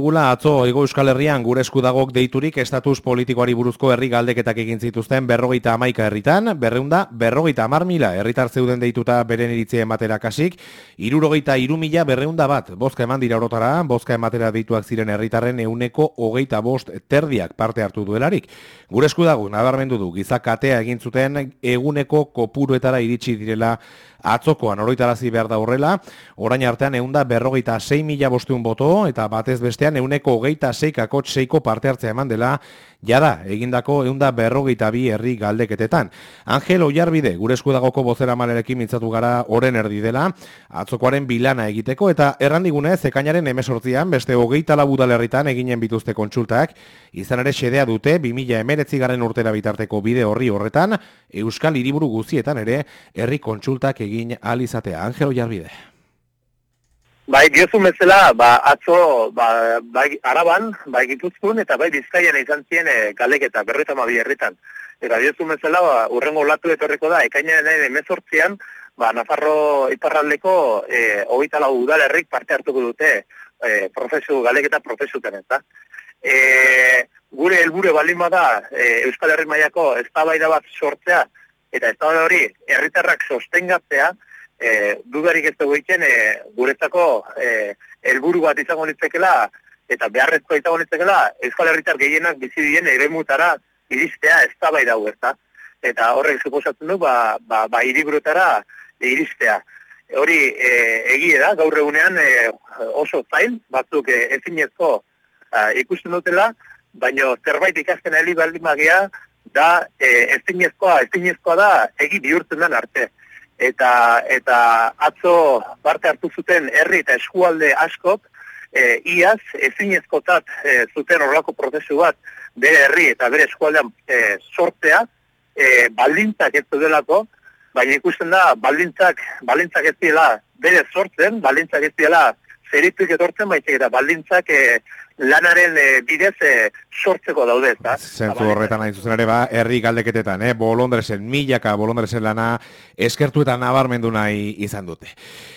Gula atzo Ego Euskal Herrian gure eskudagok deiturik estatus politikoari buruzko herri galdeketak egin zituzten berrogeita amaika herritan, berreunda berrogeita amar mila herritar zeuden deituta beren iritzia ematera kasik, irurogeita irumila berreunda bat, bozka eman dira orotara, bozka ematera deituak ziren herritarren euneko hogeita bost terdiak parte hartu duelarik. Gure eskudago nabarmendu du gizakatea egin zuten eguneko kopuruetara iritsi direla atzokoan oroitarazi behar da horrela, orain artean eunda berrogeita 6 mila bosteun boto, eta batez bestean euneko hogeita seikako seiko parte hartzea eman dela, jada, egindako eunda berrogeita bi herri galdeketetan. Angel Oiarbide, gure eskudagoko bozera malerekin mintzatu gara oren erdi dela, atzokoaren bilana egiteko, eta errandigune zekainaren emesortzian, beste hogeita labudalerritan eginen bituzte kontsultak, izan ere xedea dute, 2000 emeretzi garen urtera bitarteko bide horri horretan, Euskal Hiriburu guzietan ere, herri kontsultak egin alizatea. Angel Oiarbide. Bai, diozu bezala, ba, atzo, ba, bai, araban, bai, gituzkun, eta bai, bizkaian izan ziren e, galeketa, berreta ma herritan. Eta diozu bezala, ba, urrengo latu etorreko da, ekaina nahi emezortzian, ba, Nafarro iparraldeko e, hogeita lau udalerrik parte hartuko dute e, prozesu, galeketa prozesu eta. E, gure helburu baldin bada e, Euskal Herri Maiako eztabaida bat sortzea, eta eztabaida hori herritarrak sostengatzea, e, dudarik ez dugu egiten e, guretzako e, helburu bat izango nitzekela eta beharrezkoa izango nitzekela Euskal Herritar gehienak bizi dien eremutara iristea ez da bai dago ezta. Eta horrek suposatzen du ba, ba, ba iribrutara iristea. Hori e, egie da, gaur egunean e, oso zain, batzuk e, ezinezko ikusten dutela, baino zerbait ikasten heli baldin magia da e, ezinezkoa, ezinezkoa da egi bihurtzen den arte eta eta atzo parte hartu zuten herri eta eskualde askok e, iaz ezinezkotat e, zuten horrelako prozesu bat bere herri eta bere eskualdean e, sortzea e, baldintzak ez delako baina ikusten da baldintzak baldintzak ez dela bere sortzen baldintzak ez dela zerituik etortzen baizik eta baldintzak e, lanaren e, bidez e, sortzeko daude, eta. Zentzu horretan hain zuzen ere ba, herri galdeketetan, eh? bolondresen, milaka bolondresen lana eskertu eta nabarmendu nahi izan dute.